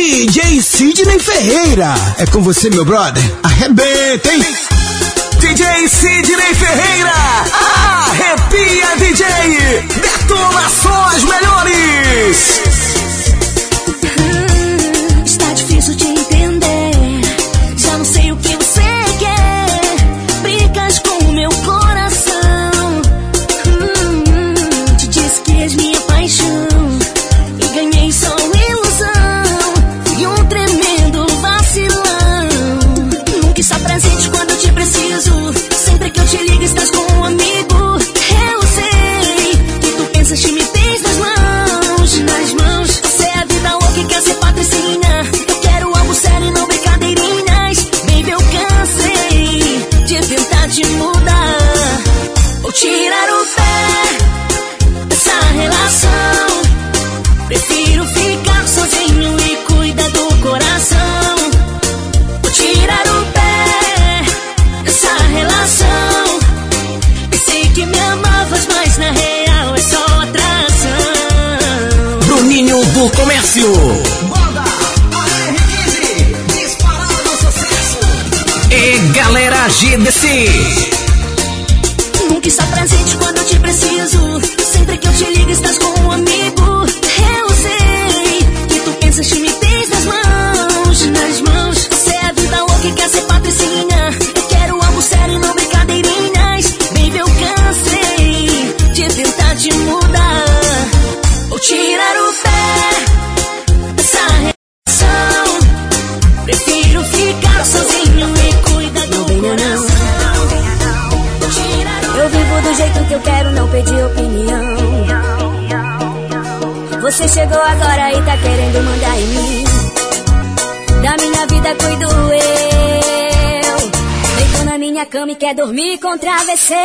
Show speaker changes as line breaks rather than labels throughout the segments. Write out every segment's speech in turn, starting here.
DJ Sidney Ferreira. É com você, meu brother. Arrebenta, hein?
DJ Sidney Ferreira. Arrepia, DJ. Detona só as melhores. sucesso.
Banda AR15, disparada no sucesso.
E galera GDC.
cama e quer dormir com travesseiro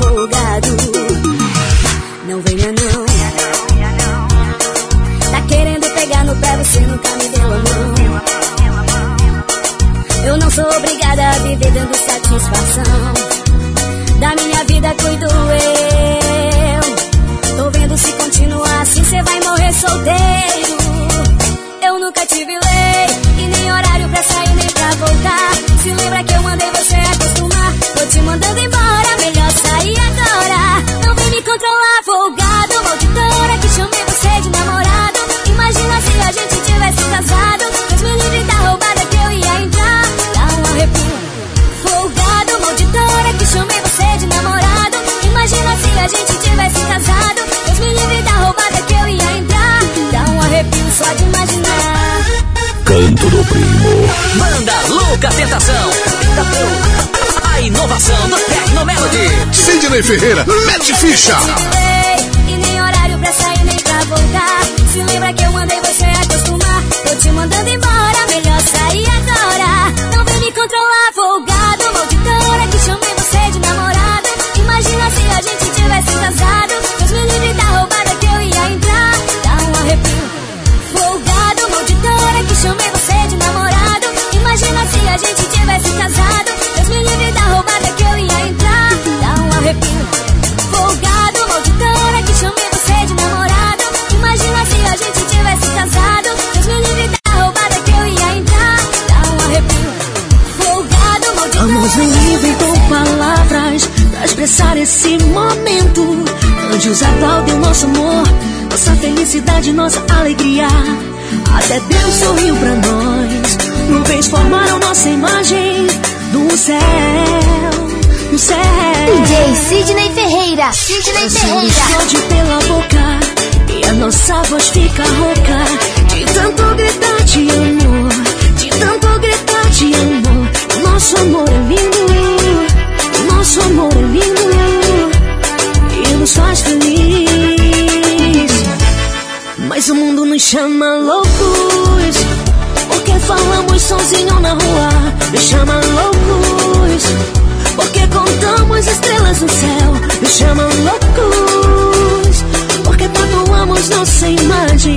folgado. Não venha não. Tá querendo pegar no pé, você nunca me deu a mão. Eu não sou obrigada a viver dando satisfação. Da minha vida cuido eu.
Canto do Primo. Manda Louca Tentação. A inovação do Tecnomelody.
Sidney Ferreira, mete ficha.
E nem horário pra sair nem pra voltar. Se lembra que eu mandei você acostumar. Tô te mandando embora, melhor sair agora. Não vem me controlar, folgado,
maldito. esse momento. Anjos aplaudem o nosso amor, nossa felicidade, nossa alegria. Até Deus sorriu pra nós. Nuvens formaram nossa imagem no céu. No céu.
DJ Sidney Ferreira. Sidney assim Ferreira.
Sobe pela boca e a nossa voz fica rouca. De tanto gritar de amor. De tanto gritar de amor. Nosso amor é lindo nosso amor é lindo e nos faz feliz. Mas o mundo nos chama loucos, porque falamos sozinho na rua. Nos chama loucos, porque contamos estrelas no céu. Nos chama loucos, porque tatuamos nossa imagem.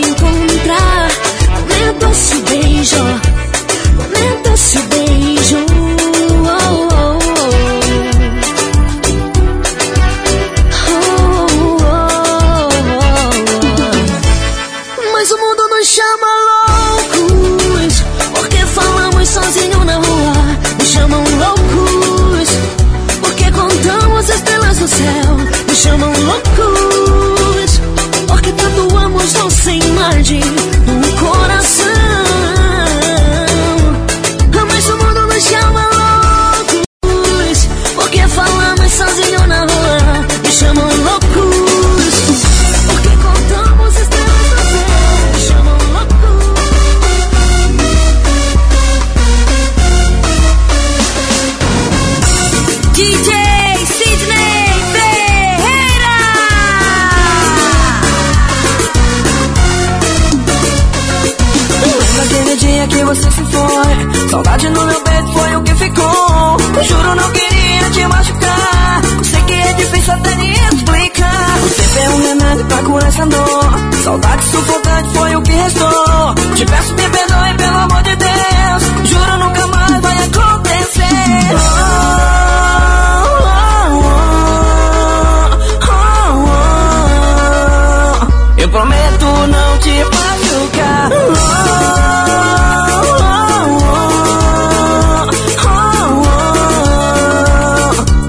prometo não te machucar.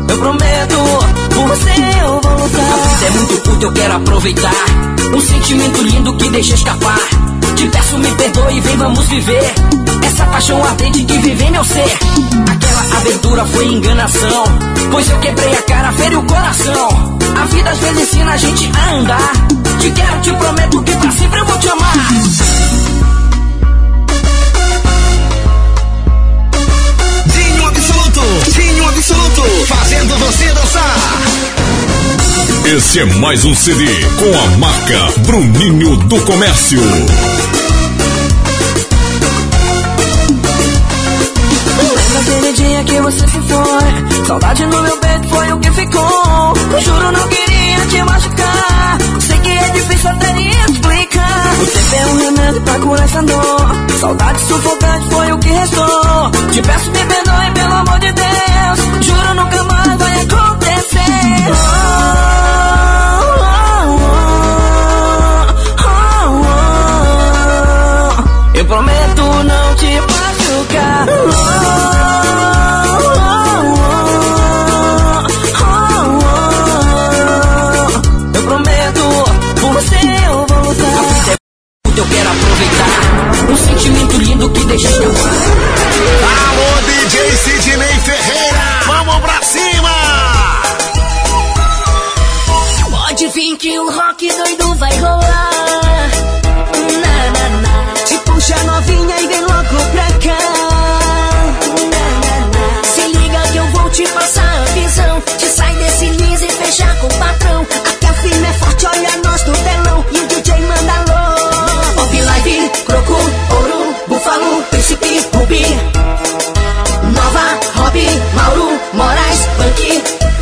Eu prometo, por você eu vou lutar. A vida é muito curta, eu quero aproveitar. Um sentimento lindo que deixa escapar. Te peço, me perdoe, vem, vamos viver. Essa paixão ardente que vive em meu ser. Aquela aventura foi enganação. Pois eu quebrei a cara, feri o coração. A vida às vezes ensina a gente a andar. Te quero, te prometo que pra sempre eu vou te amar.
Dinho Absoluto, fazendo você dançar.
Esse é mais um CD com a marca Bruninho do Comércio.
Que você se foi? Saudade no meu peito foi o que ficou. Juro, não queria te machucar. Sei que é difícil até de explicar. Você é um remédio pra curar essa dor. Saudade sufocante foi o que restou. Te peço, me perdoe, pelo amor de Deus. Juro, nunca mais vai acontecer. Eu prometo não te machucar. Lindo que deixa escapar.
Alô, DJ Sidney Ferreira, vamos pra cima.
Pode vir que o rock doido vai rolar. Moraes, Punk,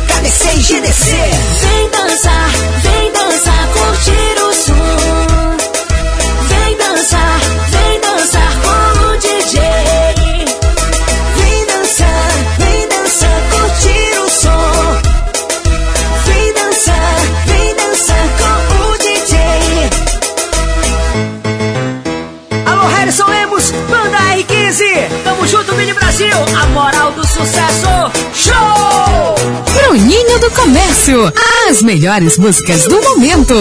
KDC e GDC.
As melhores músicas do momento.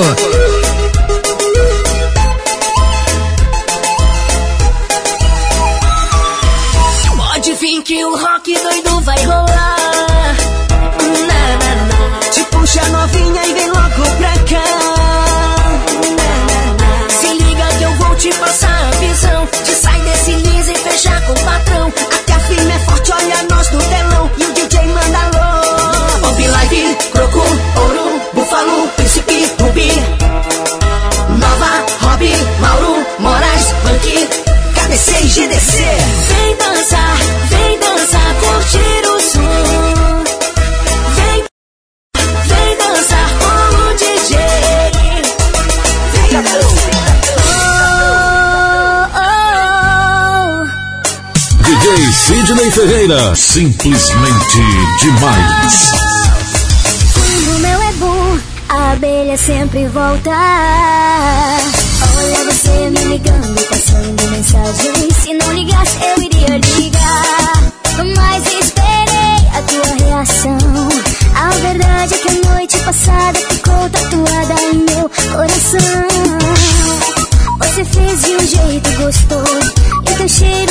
Vem
dançar, vem dançar, curtir o som. Vem, vem dançar com o DJ. Vem, oh, oh, oh.
DJ Sidney Ferreira, simplesmente demais.
Quando meu é bom, a abelha sempre volta. Olha você me ligando, passando mensagem não ligasse, eu iria ligar. Mas esperei a tua reação. A verdade é que a noite passada ficou tatuada em meu coração. Você fez de um jeito gostoso. E teu cheiro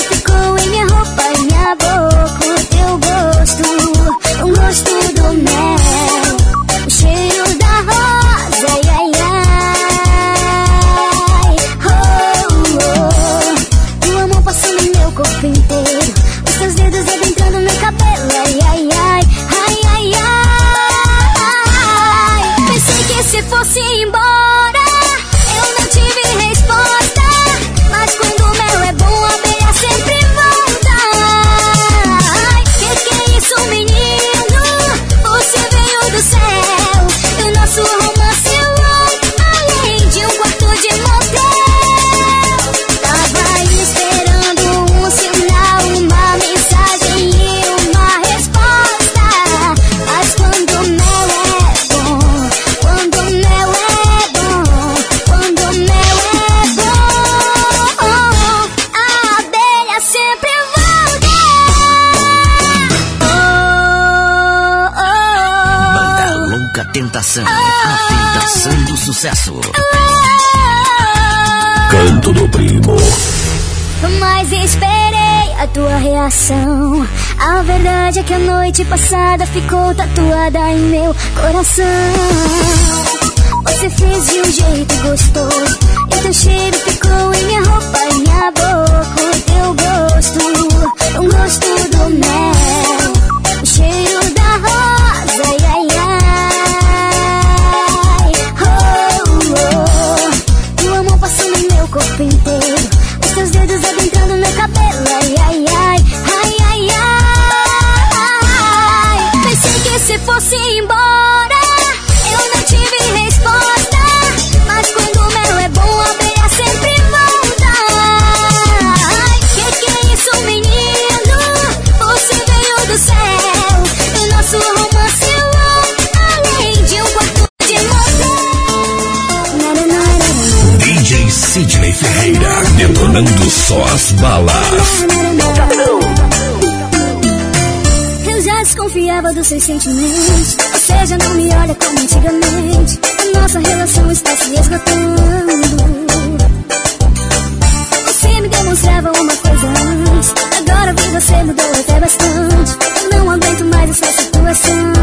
coração. A verdade é que a noite passada ficou tatuada em meu coração. Você fez de um jeito gostoso. E teu cheiro ficou em minha roupa, e minha boca. O teu gosto, um gosto do mel.
tocando só as balas.
Eu já desconfiava dos seus sentimentos. Ou seja, não me olha como antigamente. A nossa relação está se esgotando. Você me demonstrava uma coisa antes. Agora vi você mudou até bastante. Eu não aguento mais essa situação.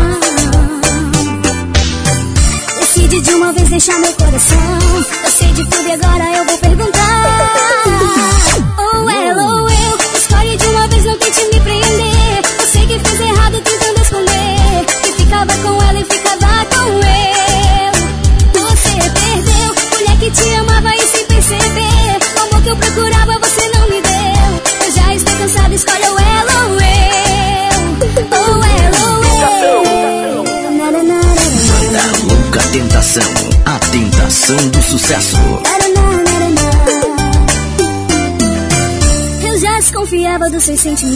Decide de uma vez deixar meu coração. Eu sei de tudo e agora eu vou perguntar. Hello, eu. Escolhe de uma vez, não tente me prender. listening to me.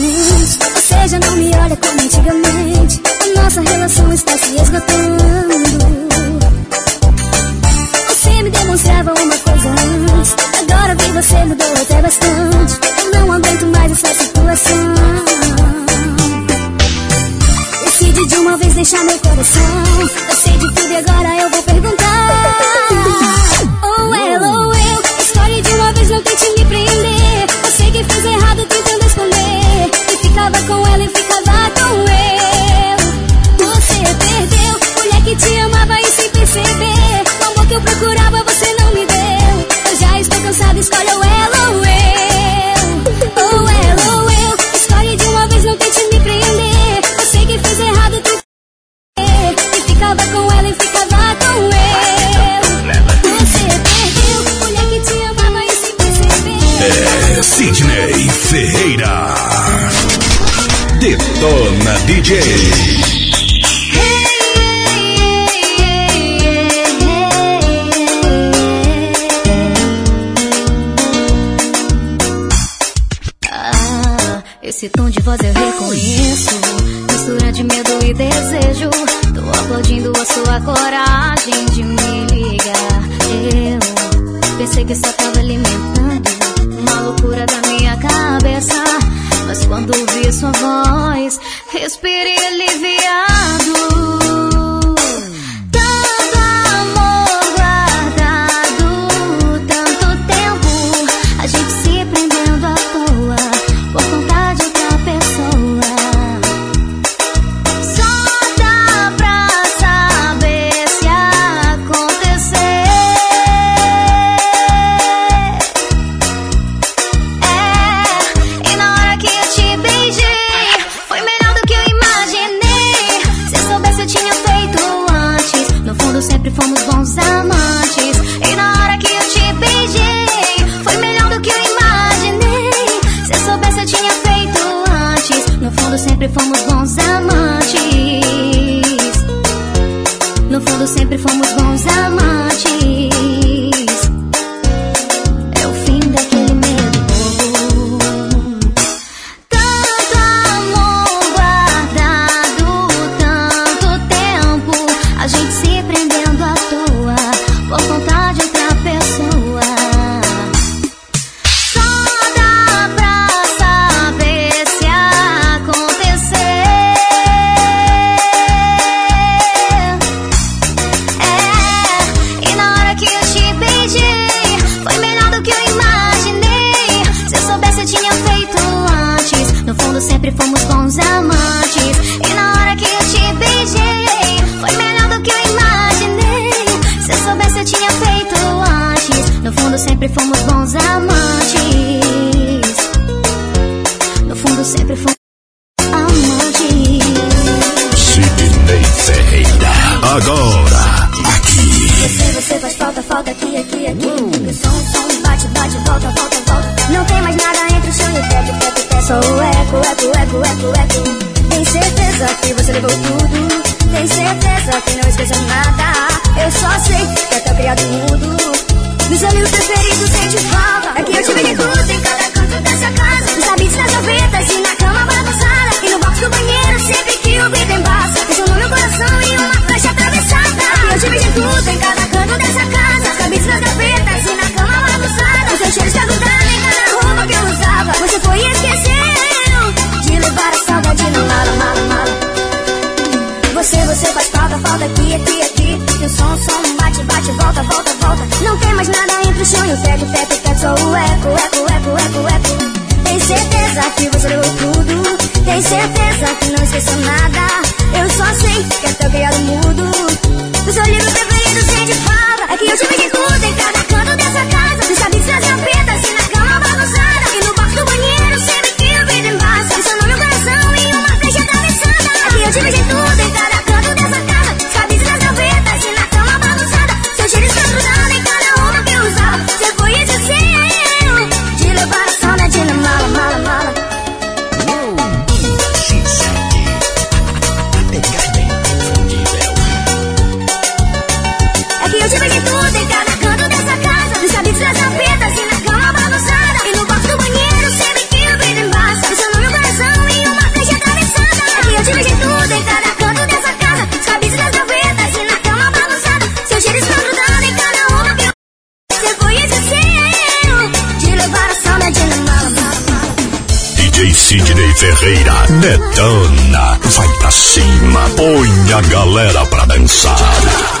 Detona. Vai pra cima. Põe a galera pra dançar.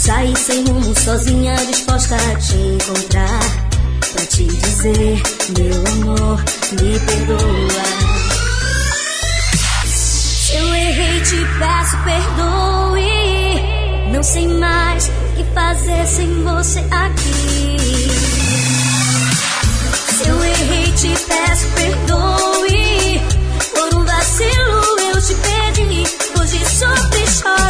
Sair sem rumo, sozinha, disposta a te encontrar. Pra te dizer, meu amor, me perdoa. Se eu errei, te peço perdoe. Não sei mais o que fazer sem você aqui. Se eu errei, te peço perdoe. Por um vacilo eu te perdi. Hoje e choro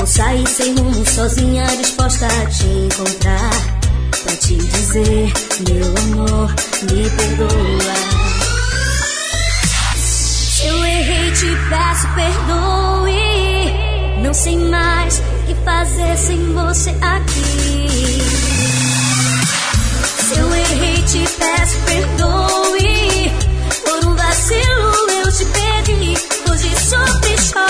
Vou sair sem rumo, sozinha, disposta a te encontrar. Pra te dizer, meu amor, me perdoa. Se eu errei, te peço perdoe. Não sei mais o que fazer sem você aqui. Se eu errei, te peço perdoe. Por um vacilo eu te perdi. Hoje e choro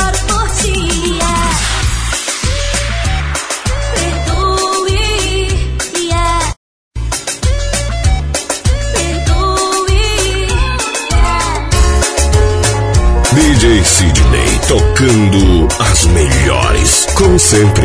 DJ Sidney tocando as melhores, como sempre.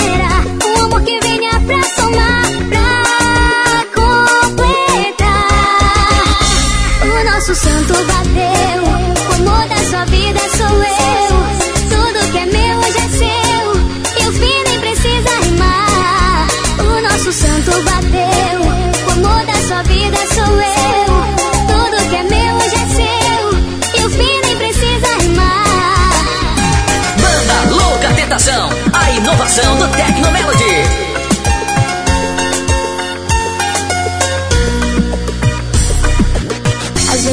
santo bateu, o amor da sua vida sou eu. Tudo que é meu hoje é seu e o fim nem precisa rimar. O nosso santo bateu, o amor da sua vida sou eu. Tudo que é meu hoje é seu e o fim nem precisa rimar.
Banda Louca Tentação, a inovação do Tecno Melody.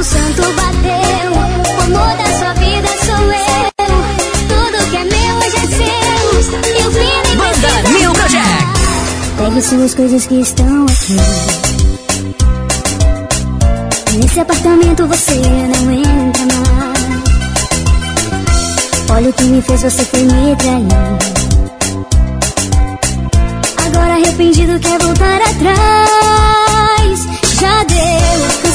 O nosso santo bateu O amor da sua vida sou eu Tudo que é meu hoje é seu E o fim
Banda
precisa
New Project.
Pegue suas coisas que estão aqui. Nesse apartamento você não entra mais. Olha o que me fez, você foi me trair. Agora arrependido quer voltar atrás. Já deu, cansei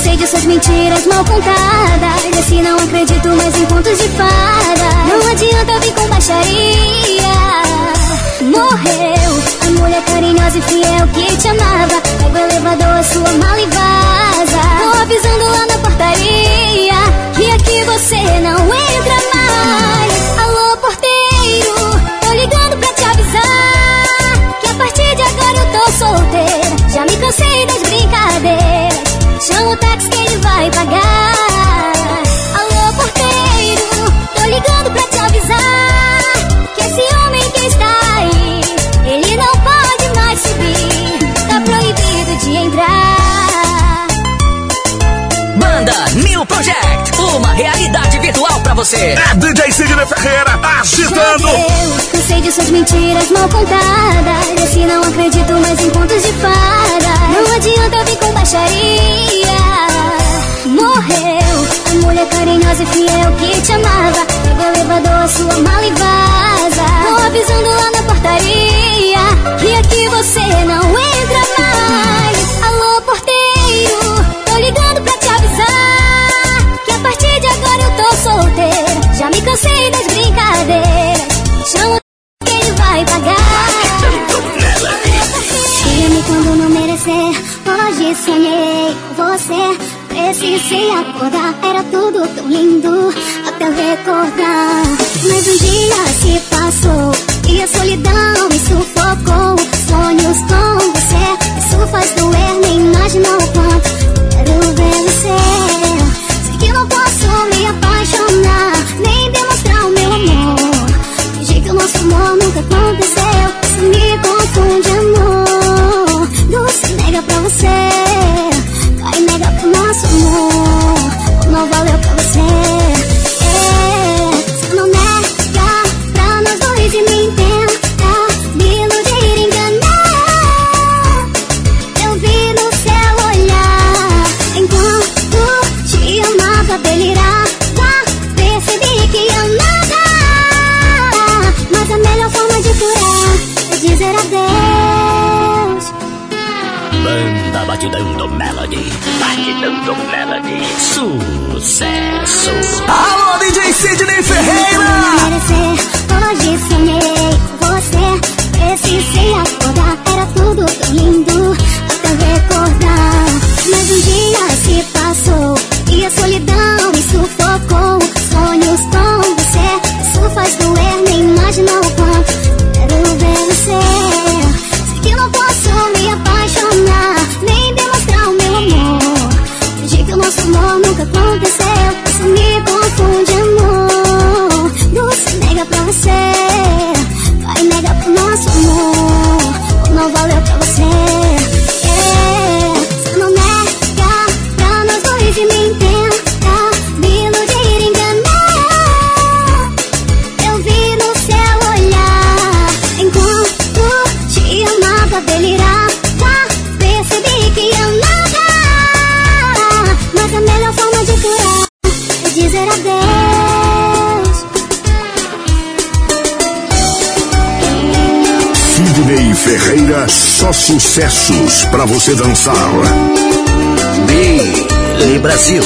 mentiras mal contadas. Nesse não acredito mais em contos de fada. Não adianta vir com baixaria. Morreu a mulher carinhosa e fiel que te amava. Pega o elevador, a sua mala e vaza. Tô avisando lá na portaria que aqui você não entra mais. Alô, porteiro, tô ligando pra te avisar que a partir de agora eu tô solteira. Já me cansei das brincadeiras. Chama o táxi que ele vai pagar. Alô, porteiro, tô ligando pra te avisar que esse homem que está aí, ele não pode mais subir. Tá proibido de entrar.
Banda New Project, uma realidade virtual você.
É DJ Sidney Ferreira agitando.
Deus, cansei de suas mentiras mal contadas. Esse não acredito mais em contos de fada. Não adianta vir com baixaria. Morreu a mulher carinhosa e fiel que te amava. Pega o elevador, a sua mala e vaza. Tô avisando lá na portaria que aqui você não entra mais. Cansei das brincadeiras. Chama que ele vai pagar. Diga-me quando não merecer. Hoje sonhei com você. Precisei acordar, era tudo tão lindo até recordar. Mas um dia se passou e a solidão me sufocou. Sonhos com você, isso faz doer, nem imagina o quanto quero ver você. Nunca aconteceu. Isso me confunde, amor. Se nega pra você. Cai nega pro nosso amor. Não valeu pra você. É, se não nega pra nós dois e me entenda. Me iludir, enganar. Eu vi no seu olhar. Enquanto te amava, delirava.
Banda Batidão do Melody. Batidão do Melody. Sucesso.
Alô, DJ Sidney Ferreira.
merecer. Hoje sonhei com você. Precisei acordar, era tudo tão lindo
sucessos para você dançar.
Bem,
Brasil.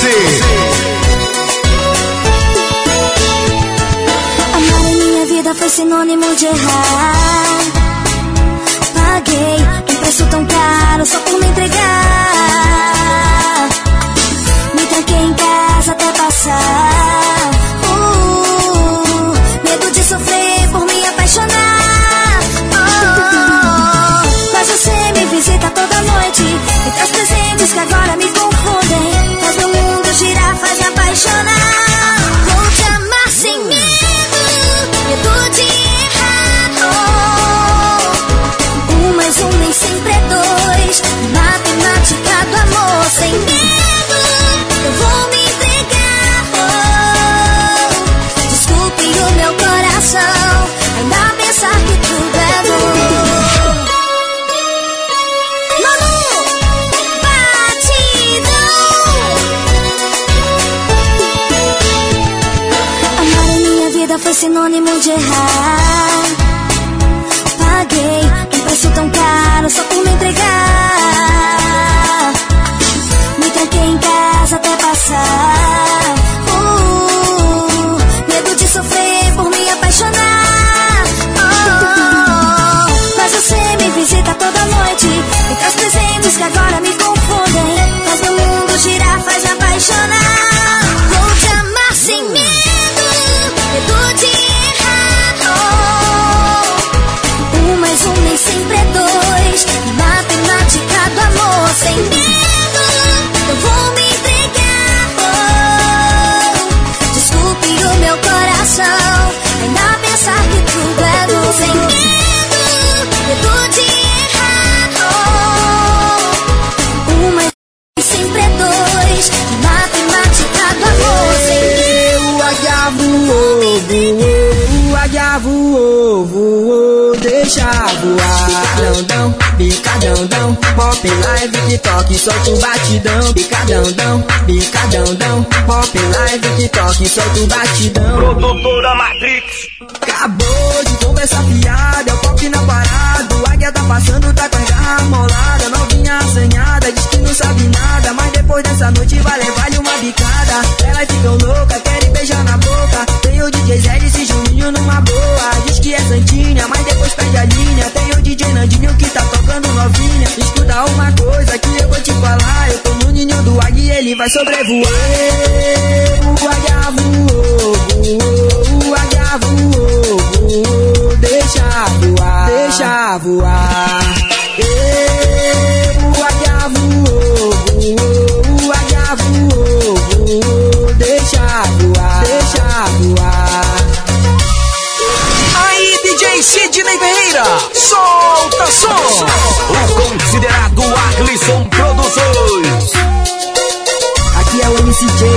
você.
Amar em minha vida foi sinônimo de errar.
your heart.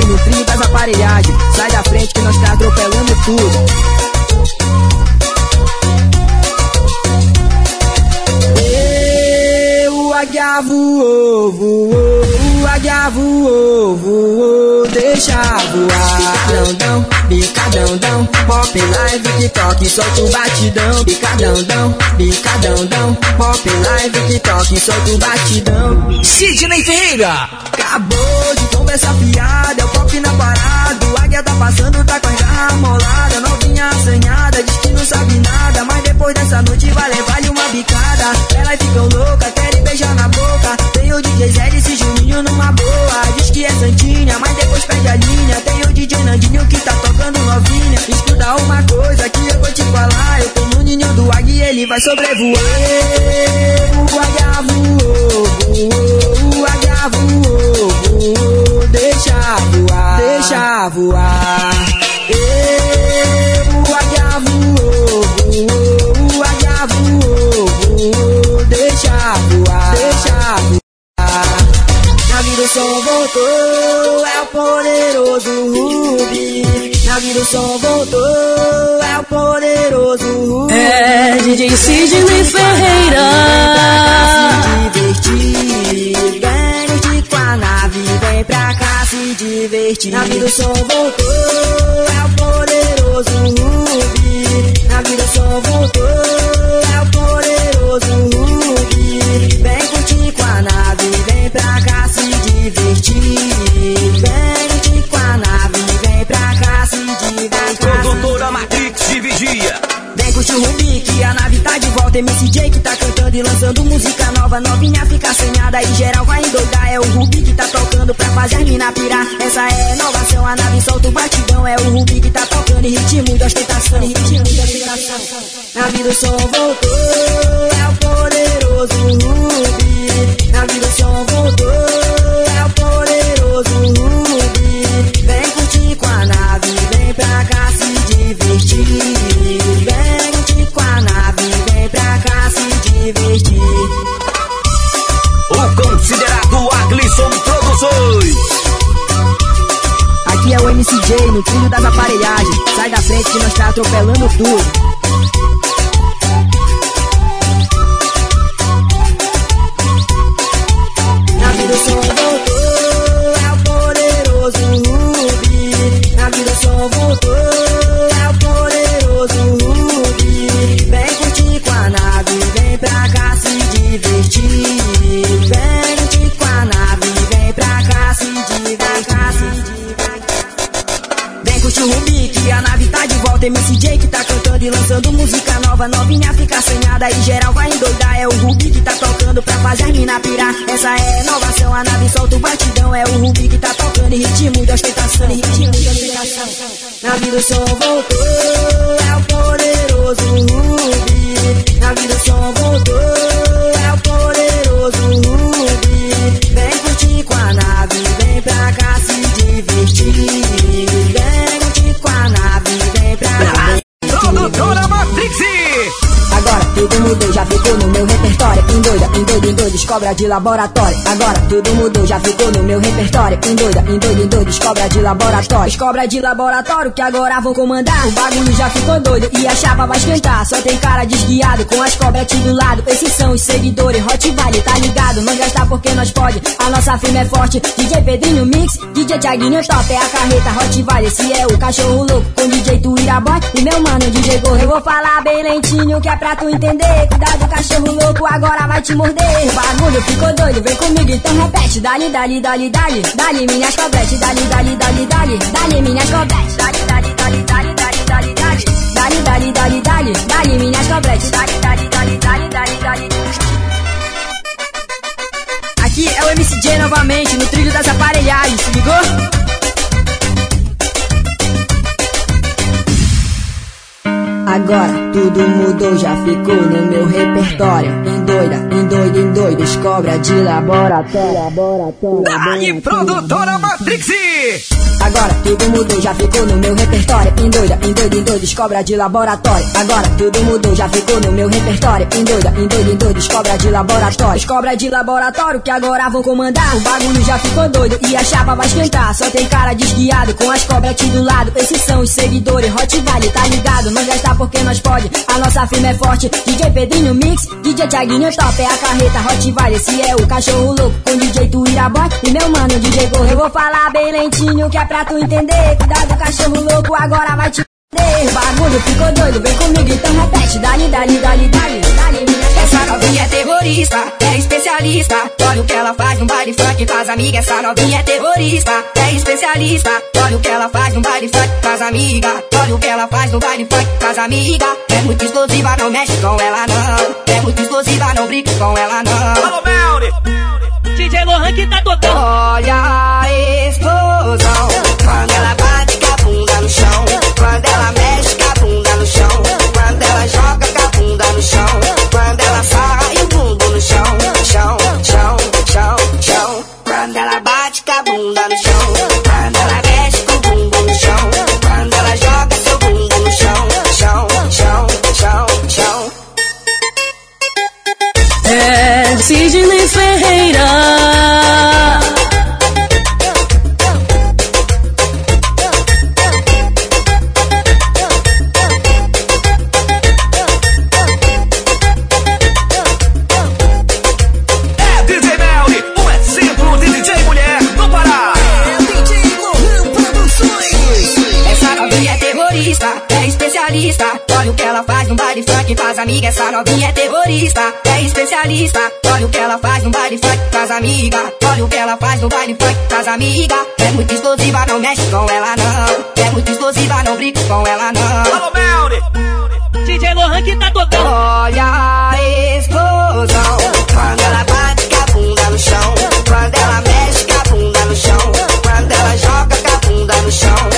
No trio das aparelhagens. Sai da frente que nós tá atropelando tudo. Ê, O águia voou, voou, o águia voou, voou, deixa voar. Picadão, picadão, dão, pop live, TikTok, solta o batidão. Picadão, dão, picadão, dão, pop live, TikTok, solta o batidão.
Sidney Ferreira,
Acabou de conversar fiada, é o pop na parada. O águia tá passando, tá com a garra molada. Novinha assanhada, diz que não sabe nada. Mas depois dessa noite vai levar-lhe uma bicada. Elas ficam loucas, querem beijar na boca. Tem o DJ Zé e Juninho numa boa. Diz que é Santinha, mas depois perde a linha. Tem DJ Nandinho que tá tocando novinha. Escuta uma coisa que eu vou te falar. Eu tô no ninho do águia e ele vai sobrevoar. O águia voou, voou, o águia voou, voou. Deixa voar, deixa voar. Ê, vida o som voltou, é o poderoso Rubi. Na vida o som voltou, é o poderoso Rubi.
É DJ Sidney Ferreira.
Se divertir, vem curtir com a nave, vem pra cá se divertir. Na vida o som voltou, é o poderoso Rubi. Na vida o som voltou, é o poderoso Rubi. Vem curtir com a nave, vem pra cá divertir. Vem com a nave, vem pra cá se divertir.
Produtora Matrix de Vigia.
Vem curtir o Rubi, que a nave tá de volta. MCJ que tá cantando e lançando música nova. Novinha fica assanhada e geral vai endoidar. É o Rubi que tá tocando pra fazer as mina pirar. Essa é inovação, a nave solta o batidão. É o Rubi que tá tocando em ritmo de ostentação. Ritmo de ostentação. Na vida o som voltou, é o poderoso Rubi. Na vida é o MCJ no trilho das aparelhagens. Sai da frente que nós tá atropelando tudo. Na vida o som voltou, é o poderoso Rubi. Na vida o som voltou, é o poderoso Rubi. Vem curtir com a nave, vem pra cá se divertir. Rubi, que a nave tá de volta. MCJ que tá cantando e lançando música nova. Novinha fica assanhada e geral vai endoidar. É o Rubi que tá tocando pra fazer mina pirar. Essa é inovação, a nave solta o batidão. É o Rubi que tá tocando em ritmo de ostentação. Em ritmo de ostentação. Na vida o som voltou, é o poderoso Rubi. Na vida o som voltou, é o poderoso Rubi. Vem curtir com a nave, vem pra cá se divertir. Tudo mudou, já ficou no meu repertório. endoida, endoida, endoida, cobra de laboratório. Agora tudo mudou, já ficou no meu repertório. Endoida, endoida, endoida, cobra de laboratório. Cobra de laboratório que agora vão comandar. O bagulho já ficou doido e a chapa vai esquentar. Só tem cara desguiado com as cobras aqui do lado. Esses são os seguidores, Hot Valley, tá ligado? Não gastar porque nós pode, a nossa firma é forte. DJ Pedrinho Mix, DJ Thiaguinho Top, é a carreta Hot Valley. Esse é o cachorro louco com DJ Tuiraboy e meu mano DJ Gorro. Eu vou falar bem lentinho que é pra tu entender. Cuidado, cachorro louco, agora vai te morder. O bagulho ficou doido, vem comigo, então repete. Dali, dali, dali, dali, dali minhas cobrete. Dali, dali, dali, dali, Agora tudo mudou, já ficou no meu repertório. Endoida, endoida, endoida, cobra de laboratório. laboratório
Dali, produtora Matrix!
Agora tudo mudou, já ficou no meu repertório. Endoida, endoida, endoida, cobra de laboratório. Agora tudo mudou, já ficou no meu repertório. Endoida, endoida, endoida, cobra de laboratório. Cobra de laboratório que agora vão comandar. O bagulho já ficou doido e a chapa vai esquentar. Só tem cara desguiado com as cobras aqui do lado. Esses são os seguidores, Hot Valley, tá ligado? Não gastar porque nós pode. A nossa firma é forte. DJ Pedrinho Mix, DJ Thiaguinho Top, é a carreta Hot Valley. Esse é o cachorro louco com DJ Tuiraboy e meu mano DJ Gorro. Eu vou falar bem lentinho que é pra tu entender. Cuidado, cachorro louco, agora vai te bagulho ficou doido, vem comigo, então repete. Dali, dali, dali, dali,
Essa novinha é terrorista, é especialista. Olha o que ela faz no baile funk com as amigas. Essa novinha é terrorista, é especialista. Olha o que ela faz no baile funk com as amigas. Olha o que ela faz no baile funk com as amigas. É muito explosiva, não mexe com ela não. É muito explosiva, não brinca com ela não.
Alô, Melri!
DJ Lohan que tá tocando. Olha a explosão. Terrorista, é especialista. Olha o que ela faz no baile funk com as amigas. Essa novinha é terrorista, é especialista. Olha o que ela faz no baile funk com as amigas. Olha o que ela faz no baile funk com as amigas. É muito explosiva, não mexe com ela não. É muito explosiva, não brinca com ela não.
Alô, Melri!
DJ Lohan que tá tocando. Olha a explosão. Quando ela bate com a bunda no chão. Quando ela mexe com a bunda no chão. Quando ela joga com a bunda no chão.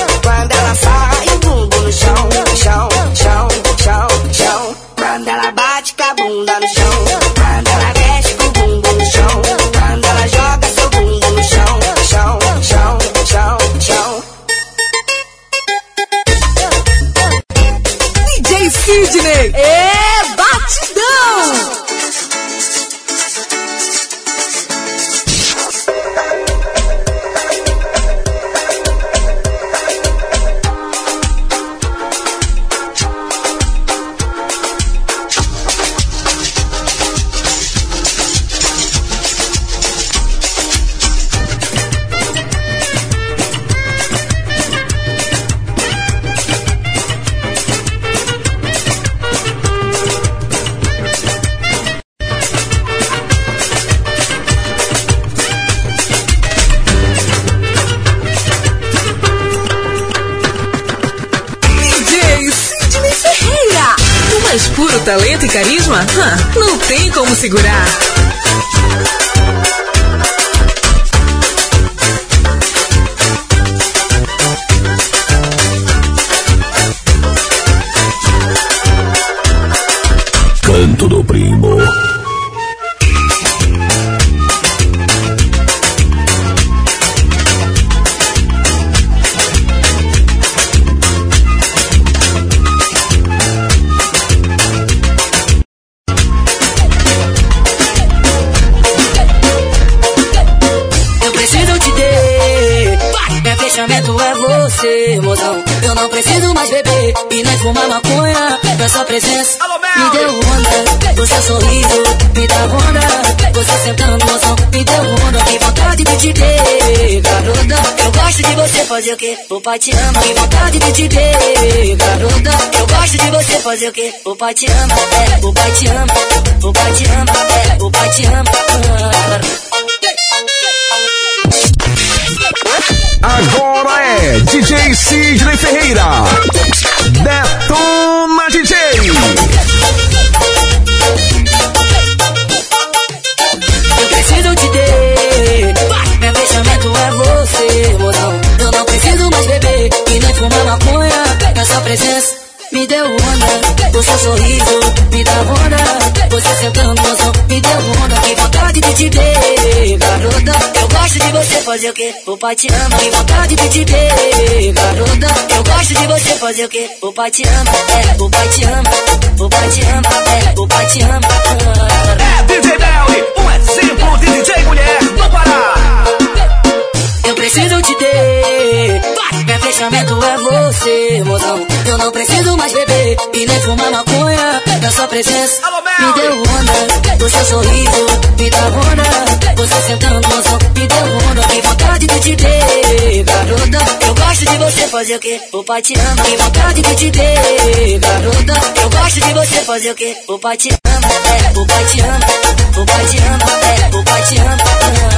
Talento e carisma? Não tem como segurar.
Presença me deu onda. Você sorriso me dá onda. Você sentando, mozão, me deu onda. Que vontade de te ter, garota. Eu gosto de você fazer o quê? O pai te ama. Que vontade de te ter, garota. Eu gosto de você fazer o quê? O pai te ama, é, o pai te ama. O pai te ama, é, o pai te ama.
Agora é DJ Sidney Ferreira. Detona DJ.
Eu preciso te ter. Meu fechamento é você, mozão. Eu não preciso mais beber e nem fumar maconha. Essa presença me deu onda. O seu sorriso me dá onda. Você sentando, mozão, me deu onda. Que vontade de te ter, garota. Eu gosto de você fazer o quê? O pai te ama. Que vontade de te ter, garota. Eu gosto de você fazer o quê? O pai te ama, é, o pai te ama. O pai te ama, é, o pai te ama.
É DJ Melly, um exemplo de DJ mulher do Pará.
Preciso te ter. Meu fechamento é você, mozão. Eu não preciso mais beber e nem fumar maconha. Da sua presença me deu onda. O seu sorriso me dá onda. Você sentando, mozão, me deu onda. Que vontade de te ter, garota. Eu gosto de você fazer o quê? O pai te ama. Que vontade de te ter, garota. Eu gosto de você fazer o quê? O pai te ama, é, o pai te ama. O pai te ama, é, o pai te ama.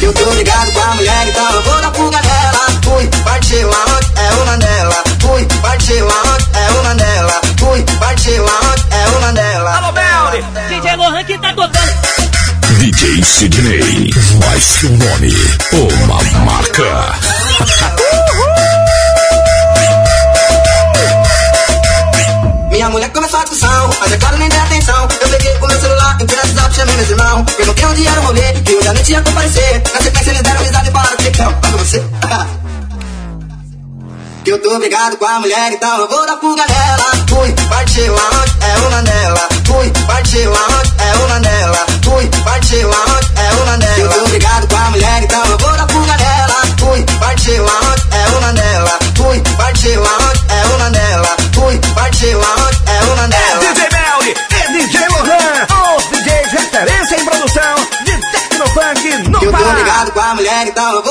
Eu tô ligado com a mulher, então eu vou dar fuga nela. Fui, partiu aonde? É uma dela. Fui, partiu aonde? É uma dela. Fui, partiu aonde? É uma dela.
Alô, Melly.
DJ Lohan que tá tocando.
DJ Sidney, faz seu nome, uma marca.
Minha mulher começou a discussão, mas é claro nem dei atenção. Eu peguei o meu entrei no WhatsApp, chamei meus irmãos. Perguntei onde era o rolê, que eu já nem tinha comparecer. Na sequência eles deram risada e falaram que não, paga você. Que eu tô brigado com a mulher, então eu vou dar fuga nela. Fui, partiu aonde? É uma dela. Fui, partiu ligado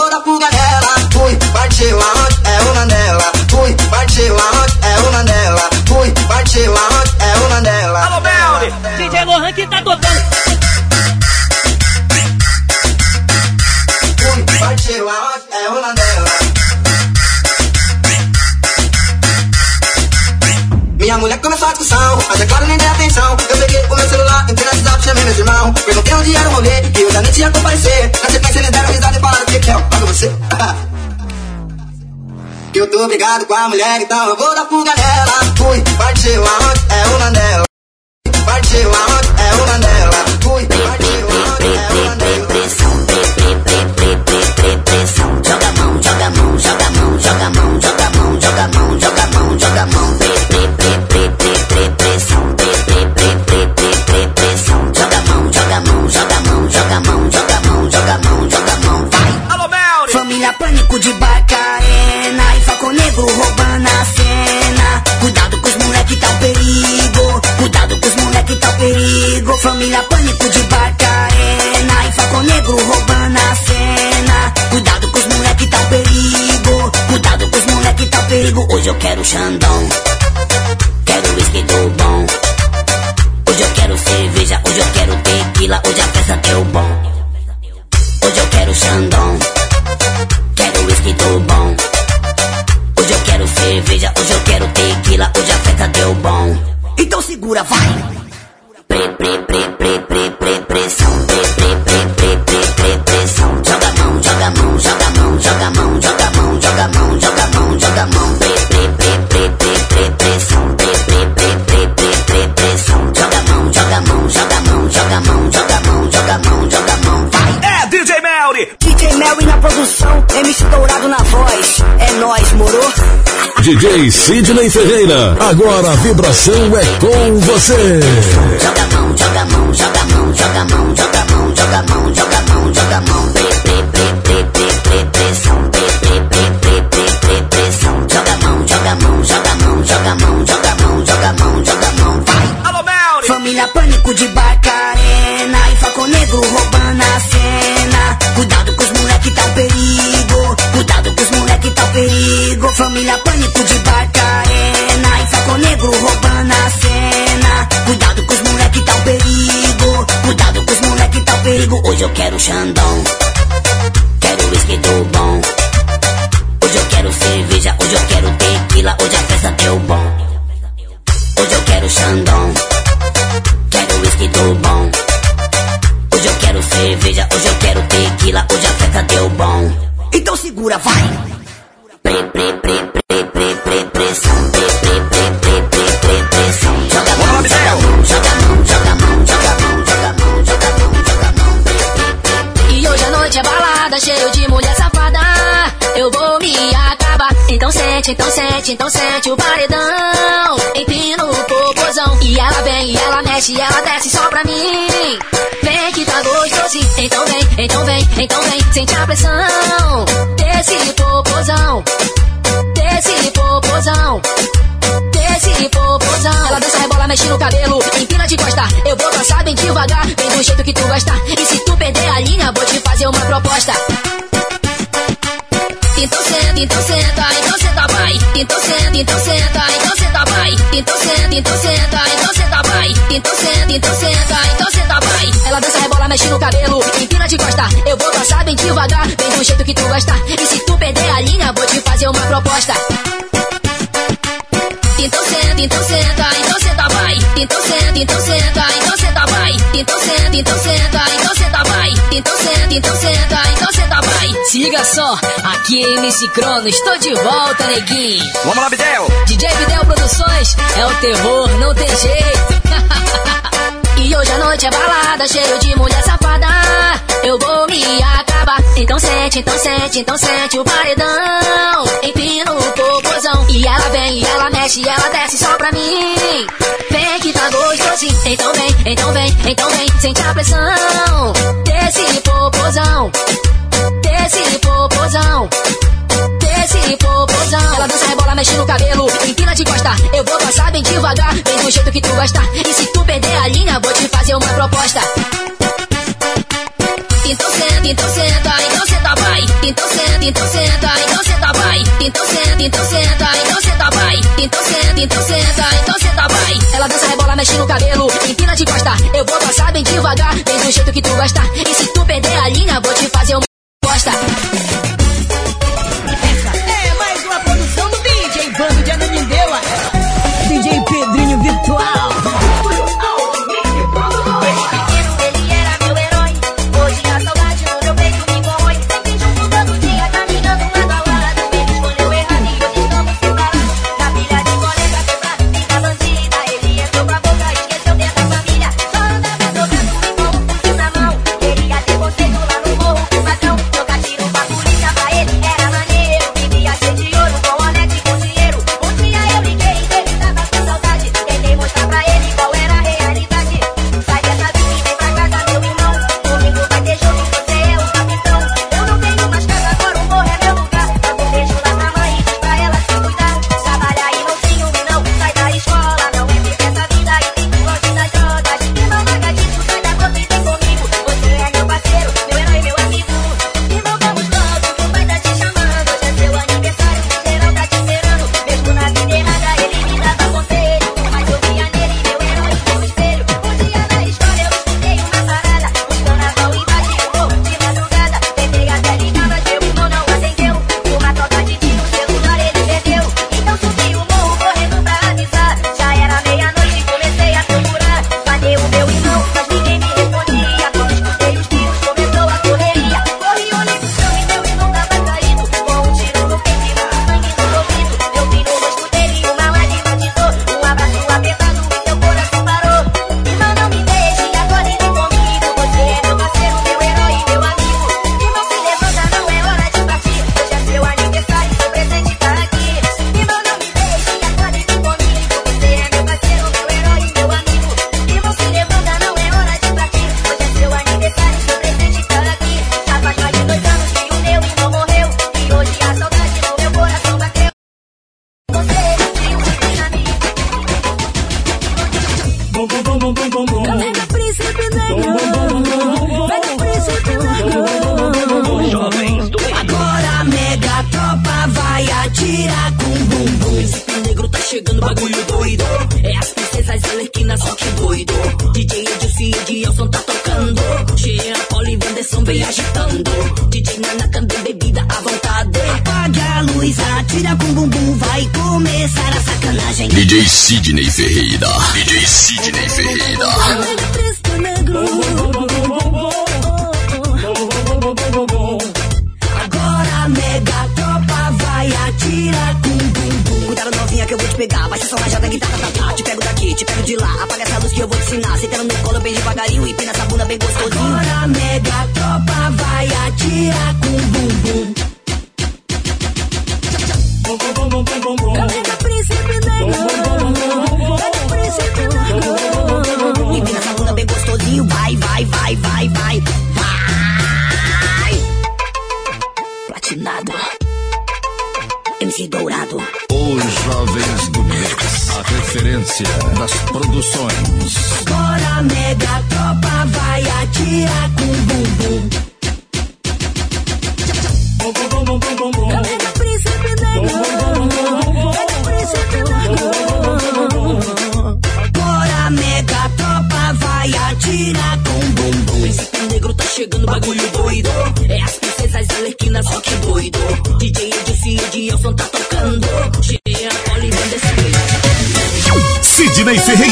brigado com a mulher, então eu vou dar fuga nela. Fui, partiu aonde? É
DJ
Sidney Ferreira, agora a vibração é com você.
Joga mão, joga mão, joga mão, joga mão, joga mão, joga mão,
proposta. Então senta, então senta, então senta vai. Então senta, então senta, então senta vai. Então senta, então senta, então senta vai. Então senta, então senta, então senta vai. Se liga só, aqui é MC Crono, estou de volta, neguinho.
Vamos lá, Bidel!
DJ Videl Produções é o terror, não tem jeito. e hoje a noite é balada, cheio de mulher safada. Eu vou me acabar. Então sente, então sente, então sente o paredão. Empina o popozão. E ela vem, e ela mexe, e ela desce só pra mim. Vem que tá gostosinho. Então vem, então vem, então vem. Sente a pressão. Desce popozão. Desce popozão. Desce popozão. Ela dança, rebola, mexe no cabelo. Empina de costa. Eu vou passar bem devagar. Vem do jeito que tu gosta. E se tu perder a linha, vou te fazer uma proposta. Então senta, então senta, então senta vai. Então senta, então senta, então senta vai. Então senta, então senta, então senta vai. Então senta, então senta, então senta vai. Ela dança, rebola, mexe no cabelo, empina de costa. Eu vou passar bem devagar, vem do jeito que tu gosta. E se tu perder a linha, vou te fazer uma proposta.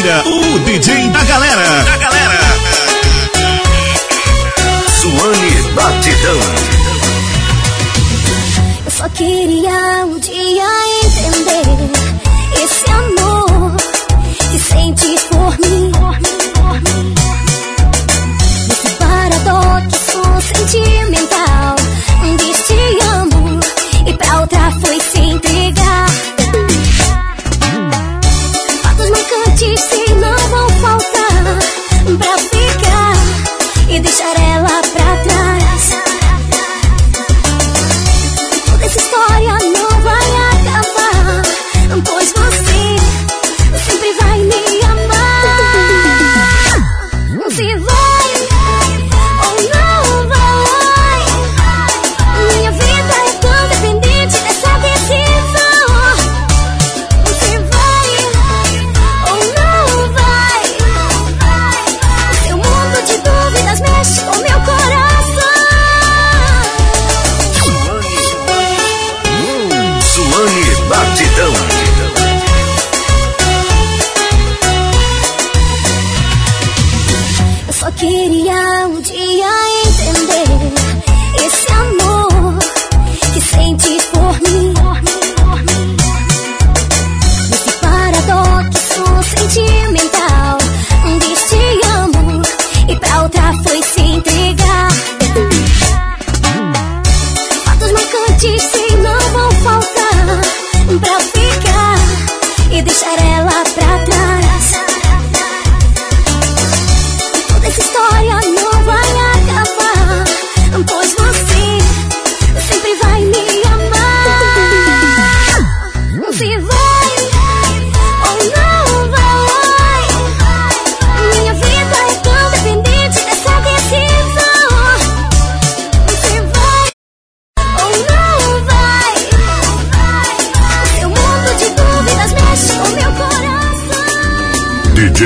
O DJ da galera. Da galera.
Suane Batidão.
Eu só queria um dia entender esse amor.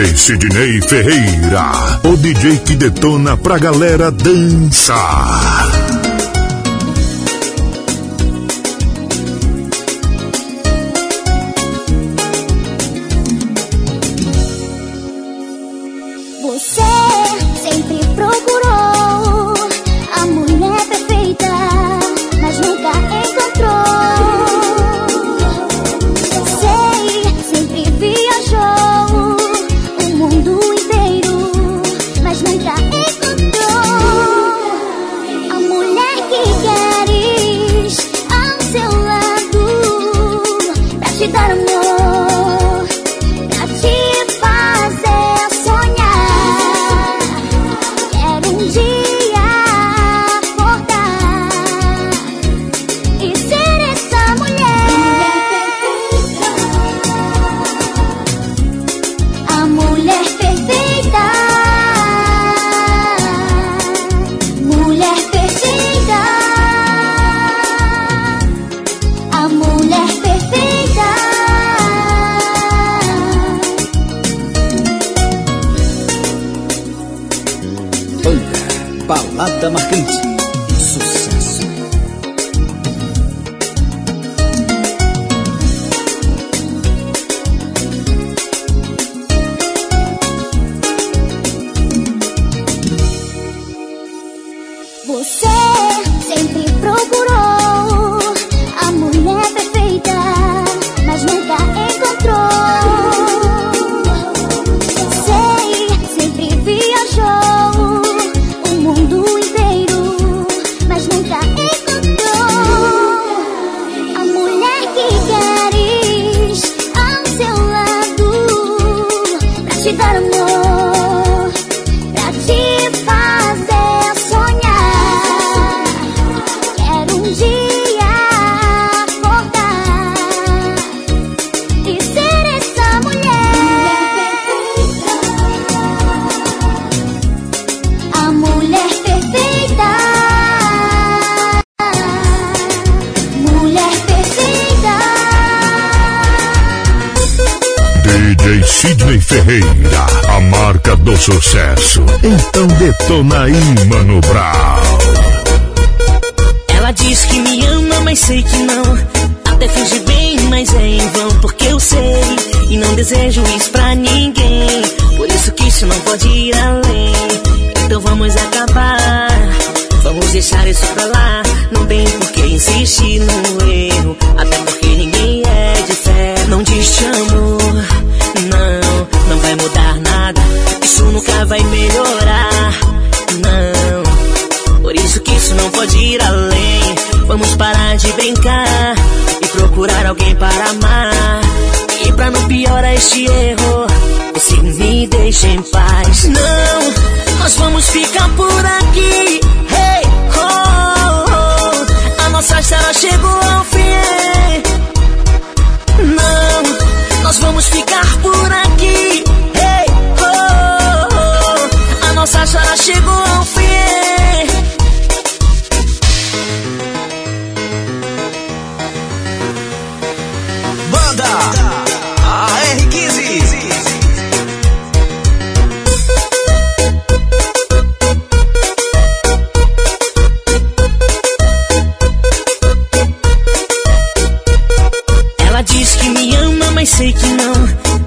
Sidney Ferreira, o DJ que detona pra galera dançar.
Te dar amor,
do sucesso. Então detona aí, Mano Brown.
Ela diz que me ama, mas sei que não. Até finge bem, mas é em vão, porque eu sei. E não desejo isso pra ninguém. Por isso que isso não pode ir além. Então vamos acabar. Vamos deixar isso pra lá. Não tem por que insistir no erro. Até nunca vai melhorar. Não. Por isso que isso não pode ir além. Vamos parar de brincar e procurar alguém para amar. E pra não piorar este erro, você me deixa em paz. Não, nós vamos ficar por aqui. Hey, oh, oh, a nossa história chegou ao fim. Não, nós vamos ficar por aqui. Chegou ao fim.
Banda AR15.
Ela diz que me ama, mas sei que não.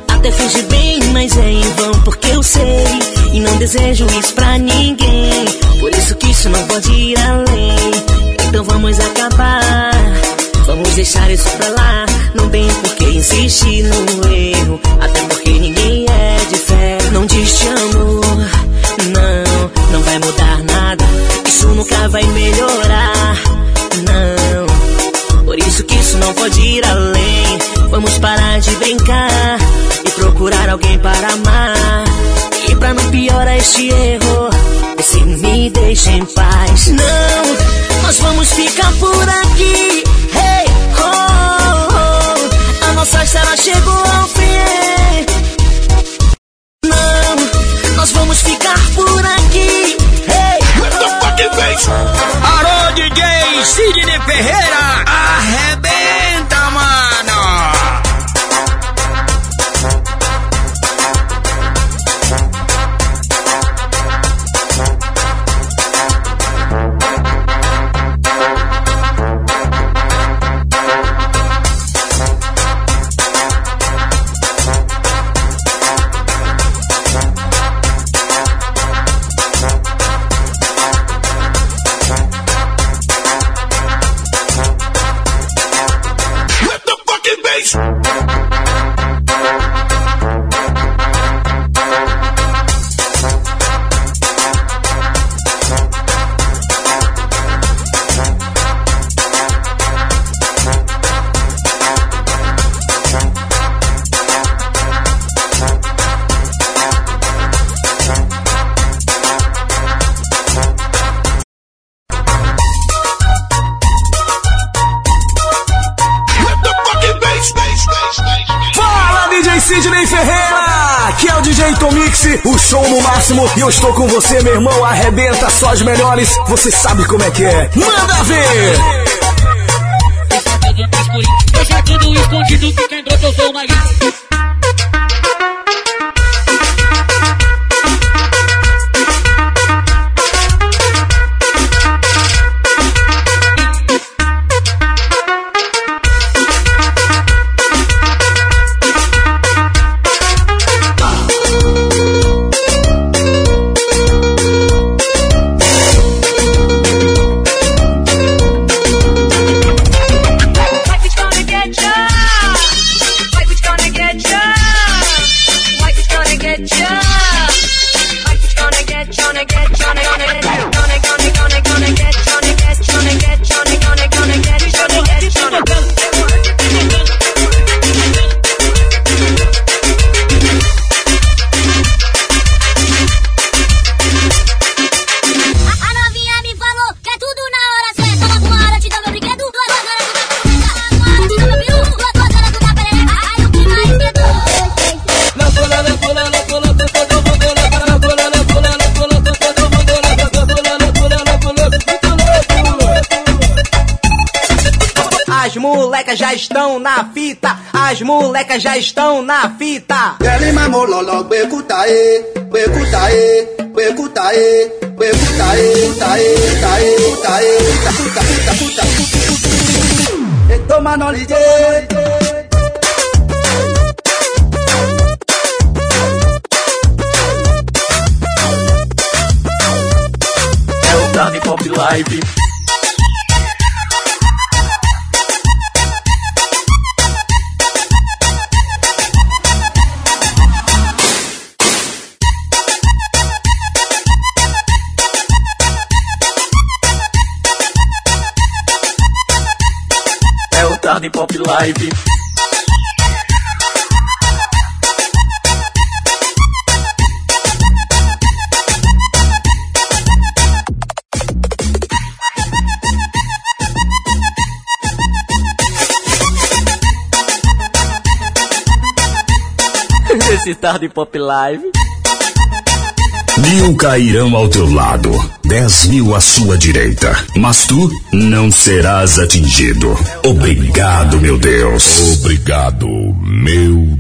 Até finge bem, mas é em vão, porque eu sei. E não desejo isso isso pra lá. Não tem por que insistir no erro. Até porque ninguém é de fé. Não diz te amo. Não, não vai mudar nada. Isso nunca vai melhorar. Não. Por isso que isso não pode ir além. Vamos parar de brincar e procurar alguém para amar. E pra não piorar este erro, você me deixa em paz. Não, nós vamos ficar por aqui. Chegou ao fim. Não, nós vamos ficar por aqui. Hey, oh,
Alô, DJ Sidney Ferreira.
Estou com você, meu irmão. Arrebenta só as melhores. Você sabe como é que é. Manda ver!
Deixa tudo escondido que quem trouxe eu sou na guia.
Molecas já estão na fita.
Ele mamou lolo, becuta e, becuta e, becuta e, becuta e, ta e, ta e, toma no lije.
É o Tarde Pop Live. Tarde Pop Live.
Mil cairão ao teu lado, dez mil à sua direita, mas tu não serás atingido. Obrigado, meu Deus. Obrigado, meu Deus.